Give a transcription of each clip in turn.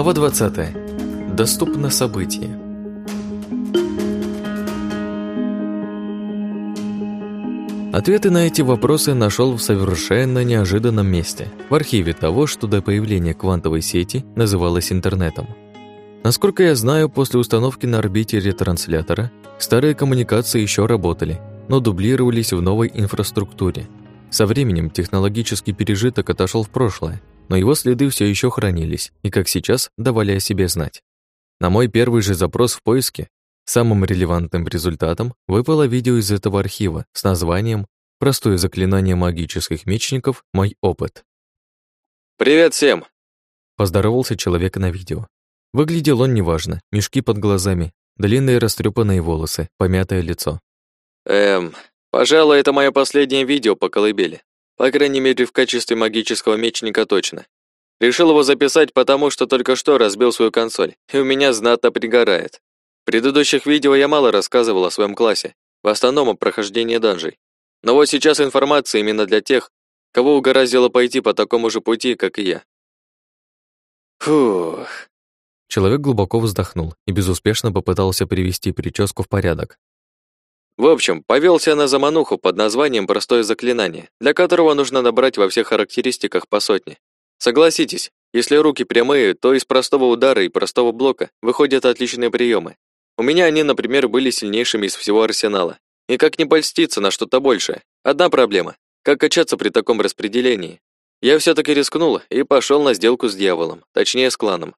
Глава 20. Доступно событие. Ответы на эти вопросы нашел в совершенно неожиданном месте, в архиве того, что до появления квантовой сети называлось интернетом. Насколько я знаю, после установки на орбите ретранслятора старые коммуникации еще работали, но дублировались в новой инфраструктуре. Со временем технологический пережиток отошел в прошлое, но его следы все еще хранились и, как сейчас, давали о себе знать. На мой первый же запрос в поиске Самым релевантным результатом выпало видео из этого архива с названием «Простое заклинание магических мечников. Мой опыт». «Привет всем!» – поздоровался человек на видео. Выглядел он неважно, мешки под глазами, длинные растрепанные волосы, помятое лицо. «Эм, пожалуй, это мое последнее видео по колыбели. По крайней мере, в качестве магического мечника точно. Решил его записать, потому что только что разбил свою консоль, и у меня знатно пригорает. В предыдущих видео я мало рассказывал о своем классе, в основном о прохождении данжей. Но вот сейчас информация именно для тех, кого угораздило пойти по такому же пути, как и я. Фух. Человек глубоко вздохнул и безуспешно попытался привести прическу в порядок. В общем, повелся на замануху под названием «Простое заклинание», для которого нужно набрать во всех характеристиках по сотне. Согласитесь, если руки прямые, то из простого удара и простого блока выходят отличные приемы. У меня они, например, были сильнейшими из всего арсенала. И как не польститься на что-то большее? Одна проблема. Как качаться при таком распределении? Я все-таки рискнул и пошел на сделку с дьяволом, точнее с кланом.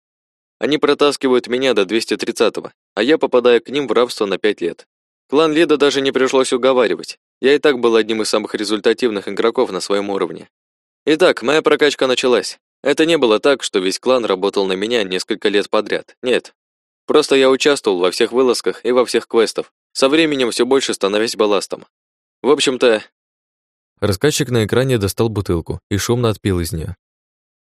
Они протаскивают меня до 230-го, а я попадаю к ним в рабство на 5 лет. Клан Лида даже не пришлось уговаривать. Я и так был одним из самых результативных игроков на своем уровне. Итак, моя прокачка началась. Это не было так, что весь клан работал на меня несколько лет подряд. Нет, Просто я участвовал во всех вылазках и во всех квестах, со временем все больше становясь балластом. В общем-то... Рассказчик на экране достал бутылку и шумно отпил из нее.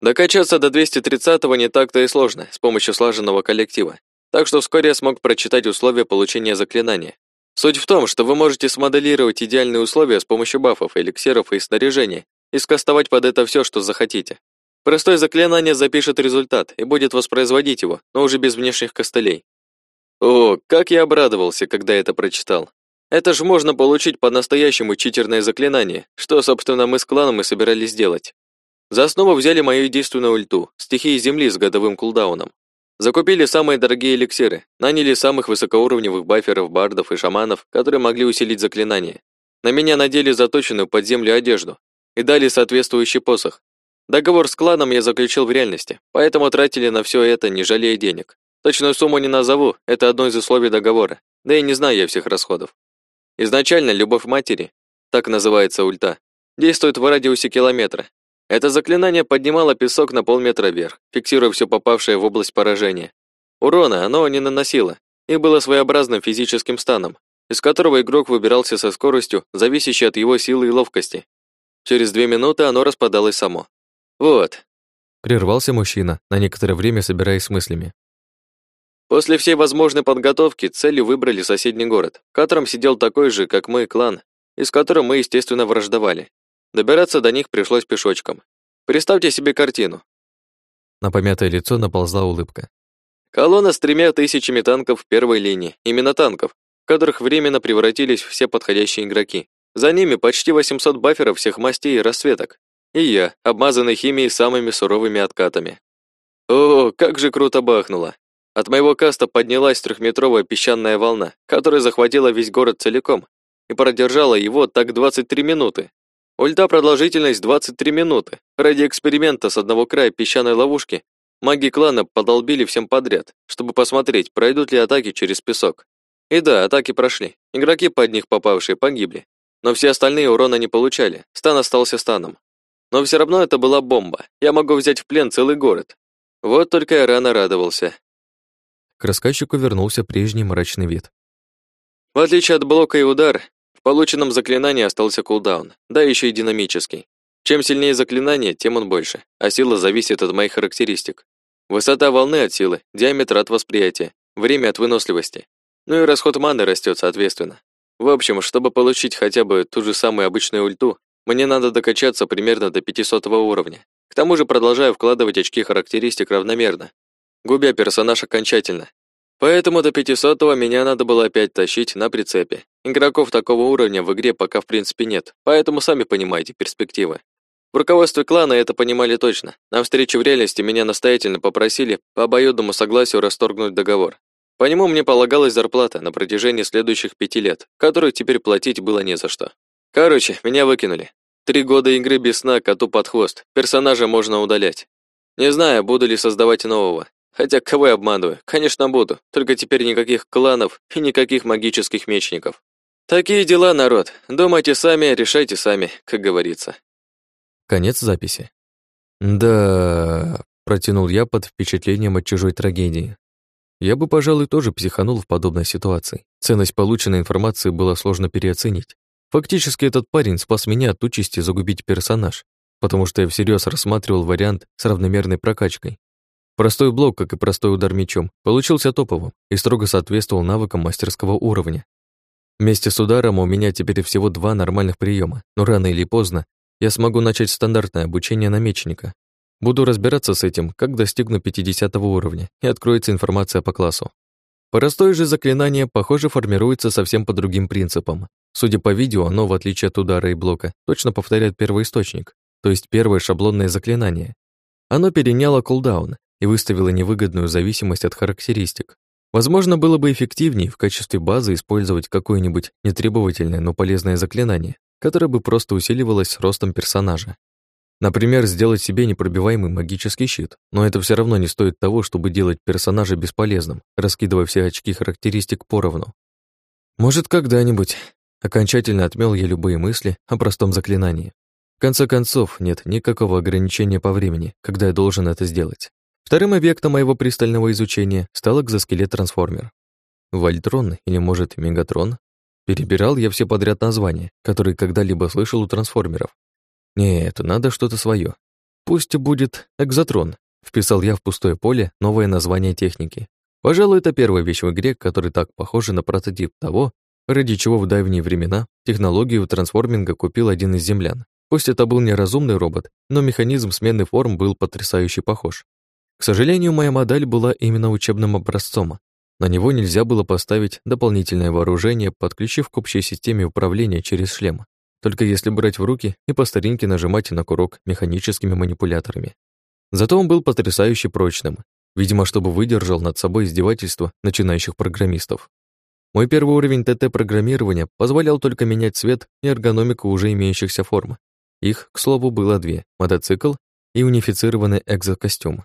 Докачаться до 230-го не так-то и сложно с помощью слаженного коллектива. Так что вскоре я смог прочитать условия получения заклинания. Суть в том, что вы можете смоделировать идеальные условия с помощью бафов, эликсиров и снаряжения и скастовать под это все, что захотите. Простое заклинание запишет результат и будет воспроизводить его, но уже без внешних костылей. О, как я обрадовался, когда это прочитал. Это ж можно получить по-настоящему читерное заклинание, что, собственно, мы с кланом и собирались делать. За основу взяли мою единственную ульту, стихии Земли с годовым кулдауном. Закупили самые дорогие эликсиры, наняли самых высокоуровневых баферов, бардов и шаманов, которые могли усилить заклинание. На меня надели заточенную под землю одежду и дали соответствующий посох, Договор с кланом я заключил в реальности, поэтому тратили на все это, не жалея денег. Точную сумму не назову, это одно из условий договора, да и не знаю я всех расходов. Изначально любовь матери, так называется ульта, действует в радиусе километра. Это заклинание поднимало песок на полметра вверх, фиксируя все попавшее в область поражения. Урона оно не наносило и было своеобразным физическим станом, из которого игрок выбирался со скоростью, зависящей от его силы и ловкости. Через две минуты оно распадалось само. Вот. Прервался мужчина, на некоторое время собираясь с мыслями. После всей возможной подготовки целью выбрали соседний город, в котором сидел такой же, как мы, клан, и с которым мы, естественно, враждовали. Добираться до них пришлось пешочком. Представьте себе картину. На помятое лицо наползла улыбка. Колонна с тремя тысячами танков в первой линии, именно танков, в которых временно превратились все подходящие игроки. За ними почти 800 баферов всех мастей и расцветок. И я, обмазанный химией самыми суровыми откатами. О, как же круто бахнуло. От моего каста поднялась трехметровая песчаная волна, которая захватила весь город целиком и продержала его так 23 минуты. Ульта продолжительность 23 минуты. Ради эксперимента с одного края песчаной ловушки маги клана подолбили всем подряд, чтобы посмотреть, пройдут ли атаки через песок. И да, атаки прошли. Игроки под них попавшие погибли. Но все остальные урона не получали. Стан остался станом. Но все равно это была бомба. Я могу взять в плен целый город. Вот только я рано радовался. К рассказчику вернулся прежний мрачный вид. В отличие от блока и удар, в полученном заклинании остался кулдаун, да еще и динамический. Чем сильнее заклинание, тем он больше, а сила зависит от моих характеристик. Высота волны от силы, диаметр от восприятия, время от выносливости. Ну и расход маны растет соответственно. В общем, чтобы получить хотя бы ту же самую обычную ульту, мне надо докачаться примерно до 500 уровня. К тому же продолжаю вкладывать очки характеристик равномерно. губя персонаж окончательно. Поэтому до 500-го меня надо было опять тащить на прицепе. Игроков такого уровня в игре пока в принципе нет, поэтому сами понимаете перспективы. В руководстве клана это понимали точно. На встрече в реальности меня настоятельно попросили по обоюдному согласию расторгнуть договор. По нему мне полагалась зарплата на протяжении следующих пяти лет, которую теперь платить было не за что. Короче, меня выкинули. Три года игры без сна коту под хвост. Персонажа можно удалять. Не знаю, буду ли создавать нового. Хотя кого я обманываю? Конечно, буду. Только теперь никаких кланов и никаких магических мечников. Такие дела, народ. Думайте сами, решайте сами, как говорится. Конец записи. Да, протянул я под впечатлением от чужой трагедии. Я бы, пожалуй, тоже психанул в подобной ситуации. Ценность полученной информации было сложно переоценить. Фактически этот парень спас меня от участи загубить персонаж, потому что я всерьез рассматривал вариант с равномерной прокачкой. Простой блок, как и простой удар мечом, получился топовым и строго соответствовал навыкам мастерского уровня. Вместе с ударом у меня теперь всего два нормальных приема, но рано или поздно я смогу начать стандартное обучение намечника. Буду разбираться с этим, как достигну 50 уровня, и откроется информация по классу. Простое же заклинание, похоже, формируется совсем по другим принципам. Судя по видео, оно, в отличие от удара и блока, точно повторяет первый источник, то есть первое шаблонное заклинание. Оно переняло кулдаун и выставило невыгодную зависимость от характеристик. Возможно, было бы эффективнее в качестве базы использовать какое-нибудь нетребовательное, но полезное заклинание, которое бы просто усиливалось с ростом персонажа. Например, сделать себе непробиваемый магический щит, но это все равно не стоит того, чтобы делать персонажа бесполезным, раскидывая все очки характеристик поровну. Может, когда-нибудь. Окончательно отмел я любые мысли о простом заклинании. В конце концов, нет никакого ограничения по времени, когда я должен это сделать. Вторым объектом моего пристального изучения стал экзоскелет-трансформер. Вольтрон или, может, Мегатрон Перебирал я все подряд названия, которые когда-либо слышал у трансформеров. Нет, надо что-то свое. Пусть будет экзотрон. Вписал я в пустое поле новое название техники. Пожалуй, это первая вещь в игре, которая так похожа на прототип того, ради чего в давние времена технологию трансформинга купил один из землян. Пусть это был неразумный робот, но механизм смены форм был потрясающе похож. К сожалению, моя модель была именно учебным образцом, на него нельзя было поставить дополнительное вооружение, подключив к общей системе управления через шлем, только если брать в руки и по старинке нажимать на курок механическими манипуляторами. Зато он был потрясающе прочным, видимо, чтобы выдержал над собой издевательство начинающих программистов. Мой первый уровень ТТ-программирования позволял только менять цвет и эргономику уже имеющихся форм. Их, к слову, было две – мотоцикл и унифицированный экзокостюм.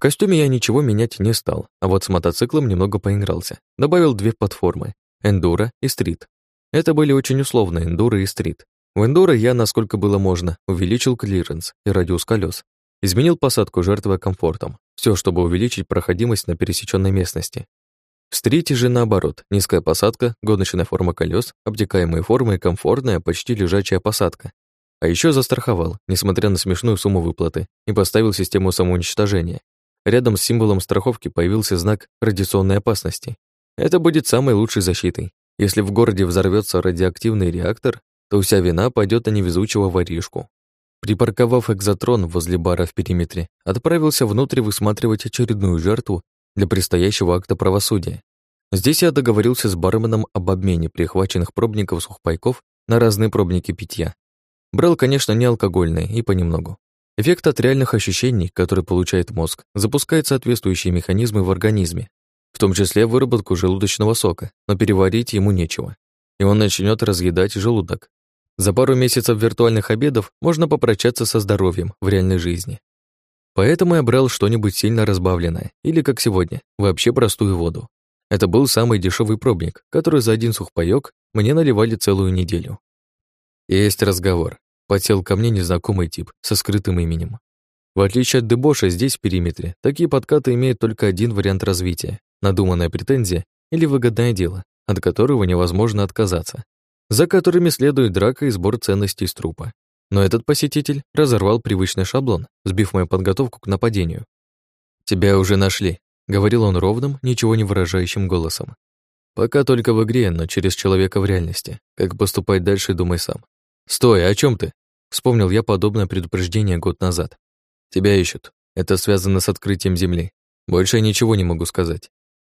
В костюме я ничего менять не стал, а вот с мотоциклом немного поигрался. Добавил две платформы — эндуро и стрит. Это были очень условные эндуро и стрит. В эндуро я, насколько было можно, увеличил клиренс и радиус колес. Изменил посадку, жертвуя комфортом. Все, чтобы увеличить проходимость на пересеченной местности. В стрите же наоборот, низкая посадка, гоночная форма колес, обтекаемые формы и комфортная, почти лежачая посадка. А еще застраховал, несмотря на смешную сумму выплаты, и поставил систему самоуничтожения. Рядом с символом страховки появился знак радиационной опасности. Это будет самой лучшей защитой. Если в городе взорвется радиоактивный реактор, то вся вина пойдет на невезучего воришку. Припарковав экзотрон возле бара в периметре, отправился внутрь высматривать очередную жертву для предстоящего акта правосудия. Здесь я договорился с барменом об обмене прихваченных пробников сухпайков на разные пробники питья. Брал, конечно, не алкогольные и понемногу. Эффект от реальных ощущений, который получает мозг, запускает соответствующие механизмы в организме, в том числе выработку желудочного сока, но переварить ему нечего, и он начнет разъедать желудок. За пару месяцев виртуальных обедов можно попрощаться со здоровьем в реальной жизни. Поэтому я брал что-нибудь сильно разбавленное, или, как сегодня, вообще простую воду. Это был самый дешевый пробник, который за один сухпайок мне наливали целую неделю. Есть разговор. Подсел ко мне незнакомый тип со скрытым именем. В отличие от дебоша, здесь, в периметре, такие подкаты имеют только один вариант развития — надуманная претензия или выгодное дело, от которого невозможно отказаться, за которыми следует драка и сбор ценностей с трупа. Но этот посетитель разорвал привычный шаблон, сбив мою подготовку к нападению. «Тебя уже нашли», — говорил он ровным, ничего не выражающим голосом. «Пока только в игре, но через человека в реальности. Как поступать дальше, думай сам. Стой, о чем ты?» Вспомнил я подобное предупреждение год назад. Тебя ищут. Это связано с открытием Земли. Больше я ничего не могу сказать.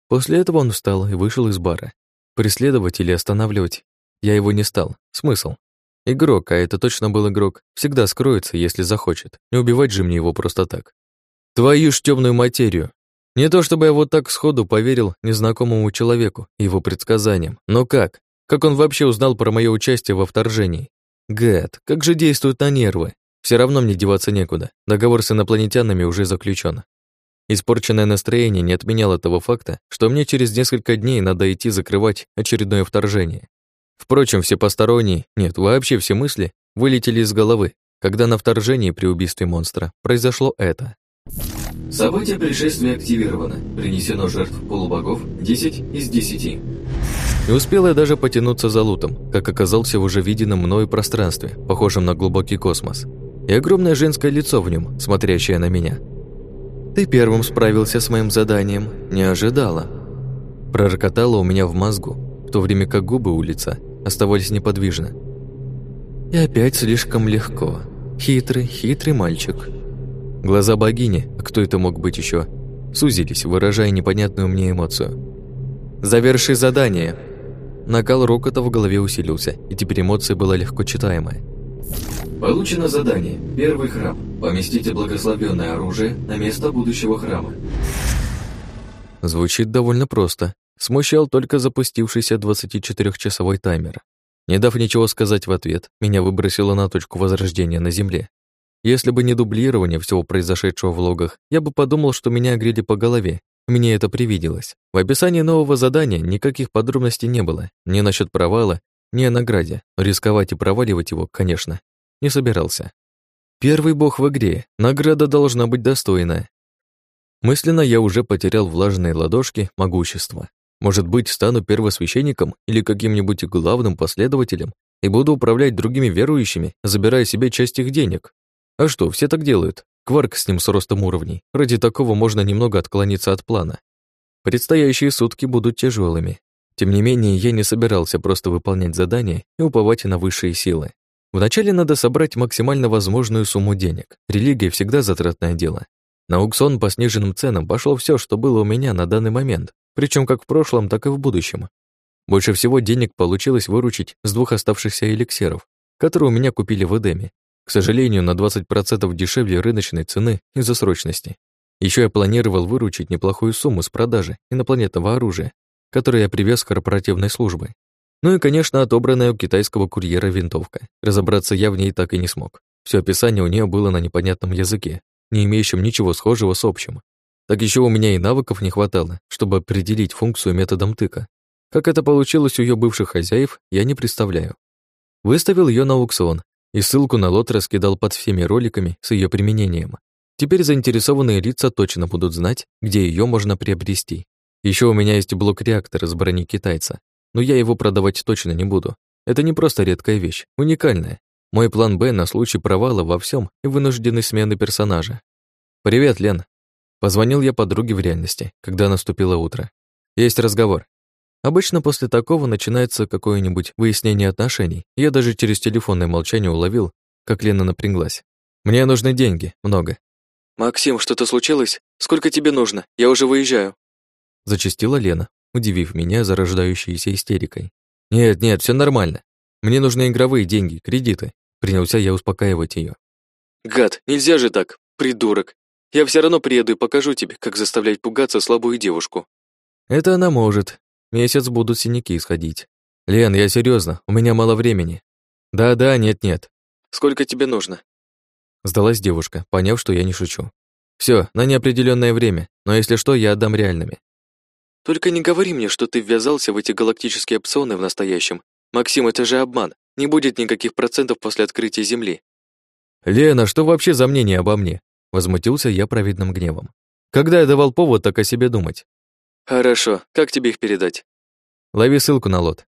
После этого он встал и вышел из бара. Преследовать или останавливать я его не стал. Смысл? Игрок, а это точно был игрок, всегда скроется, если захочет. Не убивать же мне его просто так. Твою ж темную материю. Не то чтобы я вот так сходу поверил незнакомому человеку и его предсказаниям, но как? Как он вообще узнал про мое участие во вторжении? Гад, как же действует на нервы. Все равно мне деваться некуда. Договор с инопланетянами уже заключен. Испорченное настроение не отменяло того факта, что мне через несколько дней надо идти закрывать очередное вторжение. Впрочем, все посторонние, нет, вообще все мысли вылетели из головы, когда на вторжении при убийстве монстра произошло это. Событие пришествия активировано. Принесено жертв полубогов 10 из 10. Не успел я даже потянуться за лутом, как оказался в уже виденном мною пространстве, похожем на глубокий космос, и огромное женское лицо в нем, смотрящее на меня. «Ты первым справился с моим заданием, не ожидала». Пророкотало у меня в мозгу, в то время как губы у лица оставались неподвижны. И опять слишком легко. Хитрый, хитрый мальчик. Глаза богини, а кто это мог быть еще, сузились, выражая непонятную мне эмоцию. «Заверши задание!» Накал рокота в голове усилился, и теперь эмоция была легко читаемая. Получено задание. Первый храм. Поместите благословенное оружие на место будущего храма. Звучит довольно просто. Смущал только запустившийся 24-часовой таймер. Не дав ничего сказать в ответ, меня выбросило на точку возрождения на Земле. Если бы не дублирование всего произошедшего в логах, я бы подумал, что меня огрели по голове. Мне это привиделось. В описании нового задания никаких подробностей не было. Ни насчет провала, ни о награде. Рисковать и проваливать его, конечно, не собирался. Первый бог в игре. Награда должна быть достойная. Мысленно я уже потерял влажные ладошки могущества. Может быть, стану первосвященником или каким-нибудь главным последователем и буду управлять другими верующими, забирая себе часть их денег. А что, все так делают. Кварк с ним с ростом уровней. Ради такого можно немного отклониться от плана. Предстоящие сутки будут тяжелыми. Тем не менее, я не собирался просто выполнять задания и уповать на высшие силы. Вначале надо собрать максимально возможную сумму денег. Религия всегда затратное дело. На аукцион по сниженным ценам пошло все, что было у меня на данный момент, причем как в прошлом, так и в будущем. Больше всего денег получилось выручить с двух оставшихся эликсиров, которые у меня купили в Эдеме. К сожалению, на 20% дешевле рыночной цены из-за срочности. Еще я планировал выручить неплохую сумму с продажи инопланетного оружия, которое я привез корпоративной службы. Ну и, конечно, отобранная у китайского курьера винтовка. Разобраться я в ней так и не смог. Все описание у нее было на непонятном языке, не имеющем ничего схожего с общим. Так еще у меня и навыков не хватало, чтобы определить функцию методом тыка. Как это получилось у ее бывших хозяев, я не представляю. Выставил ее на аукцион и ссылку на лот раскидал под всеми роликами с ее применением. Теперь заинтересованные лица точно будут знать, где ее можно приобрести. Еще у меня есть блок-реактор из брони китайца, но я его продавать точно не буду. Это не просто редкая вещь, уникальная. Мой план «Б» на случай провала во всем и вынужденной смены персонажа. «Привет, Лен», Позвонил я подруге в реальности, когда наступило утро. Есть разговор. Обычно после такого начинается какое-нибудь выяснение отношений. Я даже через телефонное молчание уловил, как Лена напряглась. Мне нужны деньги, много. Максим, что-то случилось? Сколько тебе нужно? Я уже выезжаю. Зачастила Лена, удивив меня зарождающейся истерикой. Нет, нет, все нормально. Мне нужны игровые деньги, кредиты. Принялся я успокаивать ее. Гад, нельзя же так, придурок. Я все равно приеду и покажу тебе, как заставлять пугаться слабую девушку». «Это она может. Месяц будут синяки исходить. Лен, я серьезно, у меня мало времени». «Да-да, нет-нет». «Сколько тебе нужно?» Сдалась девушка, поняв, что я не шучу. Все, на неопределенное время, но если что, я отдам реальными». «Только не говори мне, что ты ввязался в эти галактические опционы в настоящем. Максим, это же обман. Не будет никаких процентов после открытия Земли». «Лена, что вообще за мнение обо мне? Возмутился я праведным гневом. Когда я давал повод так о себе думать? Хорошо, как тебе их передать? Лови ссылку на лот.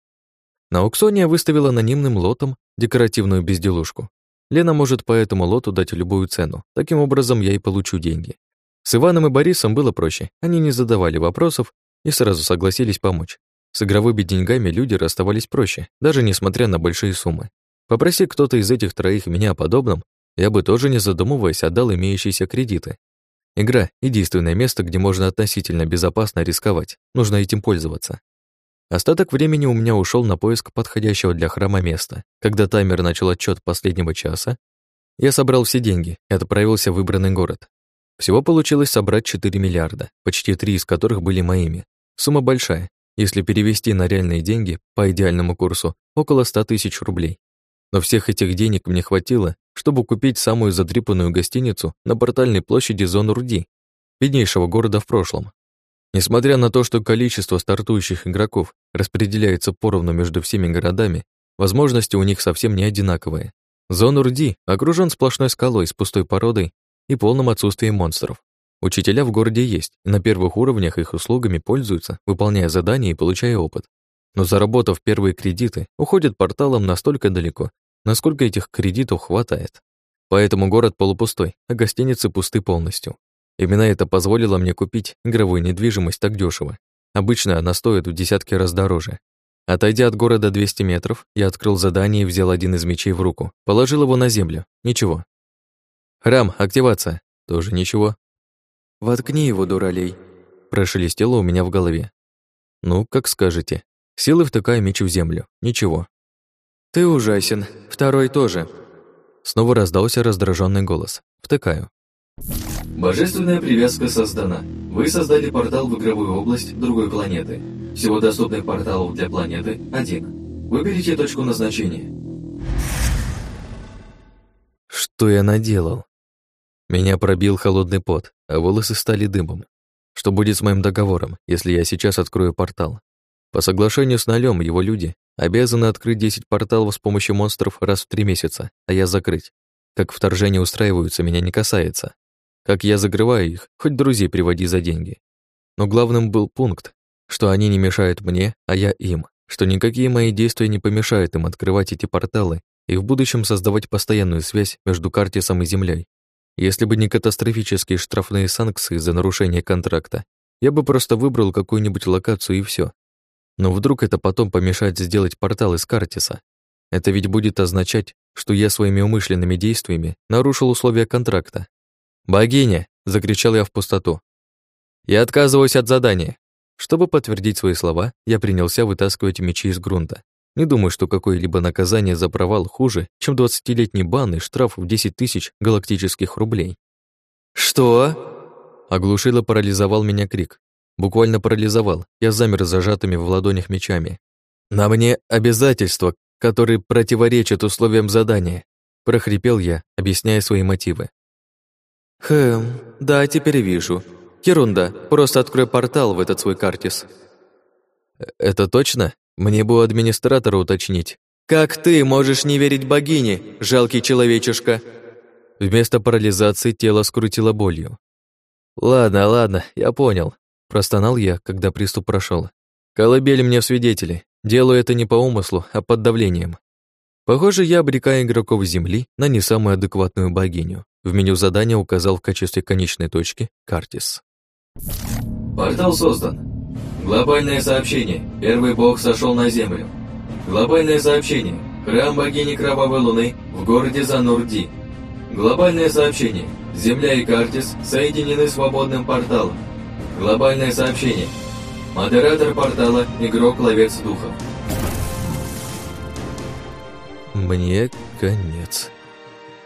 На аукционе я выставил анонимным лотом декоративную безделушку. Лена может по этому лоту дать любую цену. Таким образом, я и получу деньги. С Иваном и Борисом было проще. Они не задавали вопросов и сразу согласились помочь. С игровыми деньгами люди расставались проще, даже несмотря на большие суммы. Попроси кто-то из этих троих меня о подобном, я бы тоже, не задумываясь, отдал имеющиеся кредиты. Игра — единственное место, где можно относительно безопасно рисковать. Нужно этим пользоваться. Остаток времени у меня ушел на поиск подходящего для храма места. Когда таймер начал отчет последнего часа, я собрал все деньги и отправился в выбранный город. Всего получилось собрать 4 миллиарда, почти 3 из которых были моими. Сумма большая, если перевести на реальные деньги по идеальному курсу, около 100 тысяч рублей. Но всех этих денег мне хватило, чтобы купить самую задрипанную гостиницу на портальной площади Зон Руди, беднейшего города в прошлом. Несмотря на то, что количество стартующих игроков распределяется поровну между всеми городами, возможности у них совсем не одинаковые. Зон Урди окружен сплошной скалой с пустой породой и полным отсутствием монстров. Учителя в городе есть, и на первых уровнях их услугами пользуются, выполняя задания и получая опыт. Но заработав первые кредиты, уходят порталом настолько далеко, насколько этих кредитов хватает. Поэтому город полупустой, а гостиницы пусты полностью. Именно это позволило мне купить игровую недвижимость так дешево. Обычно она стоит в десятки раз дороже. Отойдя от города 200 метров, я открыл задание и взял один из мечей в руку. Положил его на землю. Ничего. Храм, активация. Тоже ничего. «Воткни его, дуралей», прошелестело у меня в голове. Ну, как скажете. Силы втыкаю меч в землю. Ничего. «Ты ужасен. Второй тоже». Снова раздался раздраженный голос. Втыкаю. Божественная привязка создана. Вы создали портал в игровую область другой планеты. Всего доступных порталов для планеты – один. Выберите точку назначения. Что я наделал? Меня пробил холодный пот, а волосы стали дымом. Что будет с моим договором, если я сейчас открою портал? По соглашению с Налем его люди обязаны открыть 10 порталов с помощью монстров раз в три месяца, а я закрыть. Как вторжения устраиваются, меня не касается. Как я закрываю их, хоть друзей приводи за деньги. Но главным был пункт, что они не мешают мне, а я им, что никакие мои действия не помешают им открывать эти порталы и в будущем создавать постоянную связь между Картисом и Землей. Если бы не катастрофические штрафные санкции за нарушение контракта, я бы просто выбрал какую-нибудь локацию и все. Но вдруг это потом помешает сделать портал из Картиса. Это ведь будет означать, что я своими умышленными действиями нарушил условия контракта. «Богиня!» — закричал я в пустоту. «Я отказываюсь от задания!» Чтобы подтвердить свои слова, я принялся вытаскивать мечи из грунта. Не думаю, что какое-либо наказание за провал хуже, чем 20-летний бан и штраф в 10 тысяч галактических рублей. «Что?» Оглушило парализовал меня крик. Буквально парализовал. Я замер зажатыми в ладонях мечами. «На мне обязательства, которые противоречат условиям задания», прохрипел я, объясняя свои мотивы. «Хм, да, теперь вижу. Ерунда, просто открой портал в этот свой картис». «Э, «Это точно?» Мне бы у администратора уточнить. «Как ты можешь не верить богине, жалкий человечишка?» Вместо парализации тело скрутило болью. «Ладно, ладно, я понял», — простонал я, когда приступ прошел. «Колыбель мне в свидетели. Делаю это не по умыслу, а под давлением. Похоже, я обрекаю игроков Земли на не самую адекватную богиню. В меню задания указал в качестве конечной точки Картис. Портал создан. Глобальное сообщение. Первый бог сошел на землю. Глобальное сообщение. Храм богини Кровавой Луны в городе Занурди. Глобальное сообщение. Земля и Картис соединены свободным порталом. Глобальное сообщение. Модератор портала – игрок-ловец духов. Мне конец.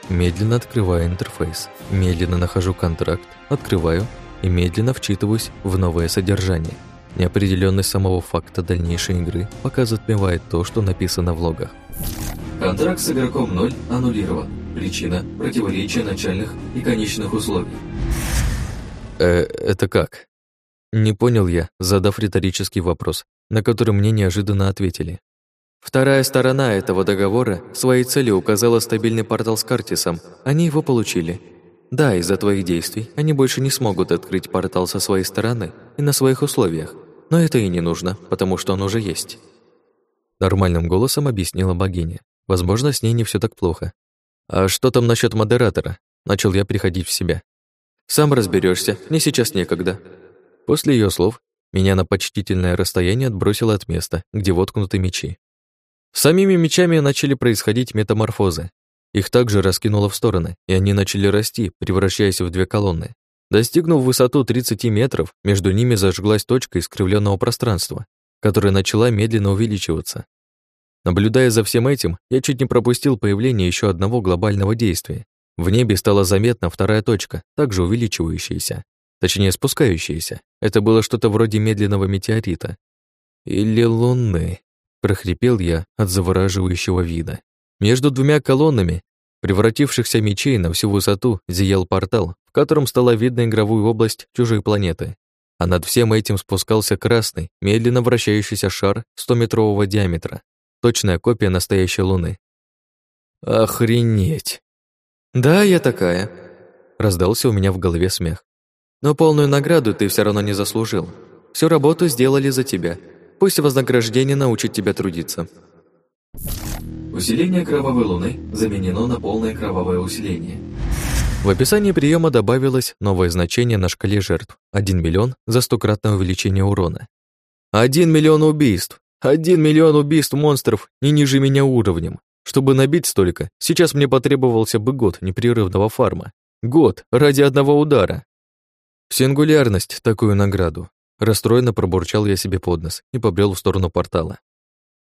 Медленно открываю интерфейс, медленно нахожу контракт, открываю и медленно вчитываюсь в новое содержание – Неопределенность самого факта дальнейшей игры пока затмевает то, что написано в логах. Контракт с игроком 0 аннулирован. Причина – противоречие начальных и конечных условий. Э, это как? Не понял я, задав риторический вопрос, на который мне неожиданно ответили. Вторая сторона этого договора своей цели указала стабильный портал с Картисом. Они его получили. Да, из-за твоих действий они больше не смогут открыть портал со своей стороны и на своих условиях. Но это и не нужно, потому что он уже есть. Нормальным голосом объяснила богиня. Возможно, с ней не все так плохо. А что там насчет модератора? Начал я приходить в себя. Сам разберешься, мне сейчас некогда. После ее слов меня на почтительное расстояние отбросило от места, где воткнуты мечи. самими мечами начали происходить метаморфозы. Их также раскинуло в стороны, и они начали расти, превращаясь в две колонны. Достигнув высоту 30 метров, между ними зажглась точка искривленного пространства, которая начала медленно увеличиваться. Наблюдая за всем этим, я чуть не пропустил появление еще одного глобального действия. В небе стала заметна вторая точка, также увеличивающаяся, точнее спускающаяся. Это было что-то вроде медленного метеорита. Или луны, прохрипел я от завораживающего вида. Между двумя колоннами, превратившихся мечей на всю высоту, зиял портал, в котором стала видна игровую область чужой планеты. А над всем этим спускался красный, медленно вращающийся шар 100-метрового диаметра, точная копия настоящей Луны. Охренеть! Да, я такая. Раздался у меня в голове смех. Но полную награду ты все равно не заслужил. Всю работу сделали за тебя. Пусть вознаграждение научит тебя трудиться. Усиление кровавой луны заменено на полное кровавое усиление. В описании приема добавилось новое значение на шкале жертв – 1 миллион за стократное увеличение урона. 1 миллион убийств! 1 миллион убийств монстров не ниже меня уровнем. Чтобы набить столько, сейчас мне потребовался бы год непрерывного фарма. Год ради одного удара. Сингулярность такую награду. Расстроенно пробурчал я себе под нос и побрел в сторону портала.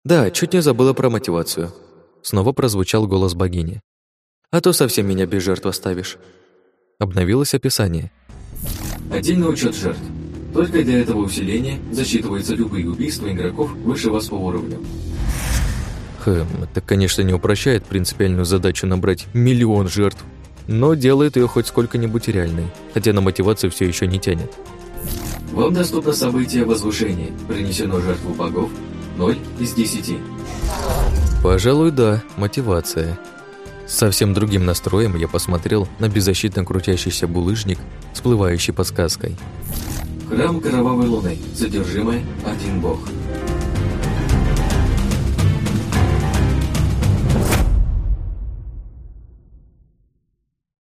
Да, чуть не забыла про мотивацию. Снова прозвучал голос богини. «А то совсем меня без жертв оставишь». Обновилось описание. Отдельный учет жертв. Только для этого усиления засчитываются любые убийства игроков выше вас по уровню. Хм, это, конечно, не упрощает принципиальную задачу набрать миллион жертв, но делает ее хоть сколько-нибудь реальной, хотя на мотивацию все еще не тянет. Вам доступно событие возвышения. Принесено жертву богов 0 из 10. Пожалуй, да, мотивация. С совсем другим настроем я посмотрел на беззащитно крутящийся булыжник, всплывающий подсказкой. Храм Кровавой Луны. Содержимое – один бог.